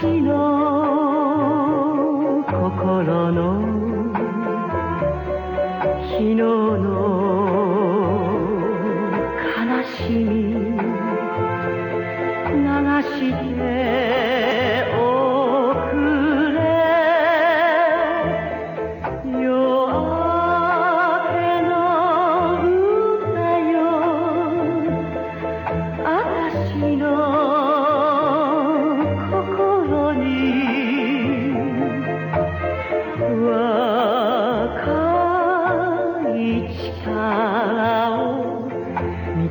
私の心の昨日の悲しみ流して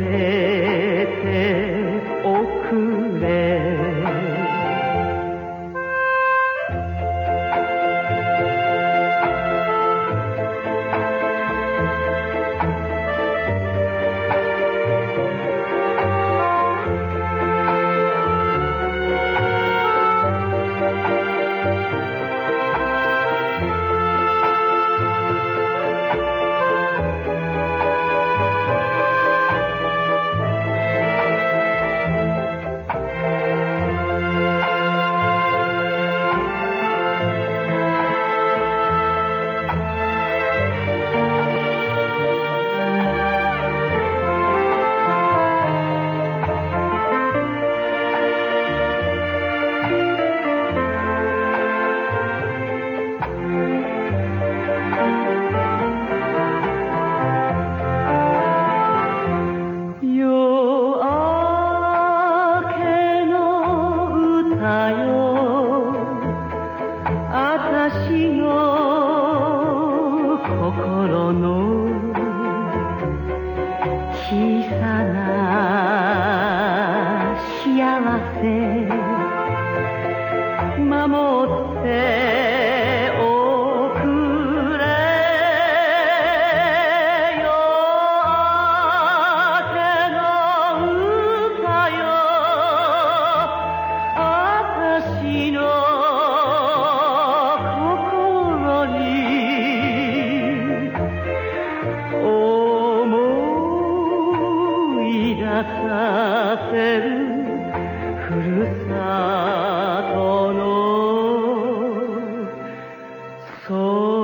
रे 私の心の小さな幸せ。させるふるさとの空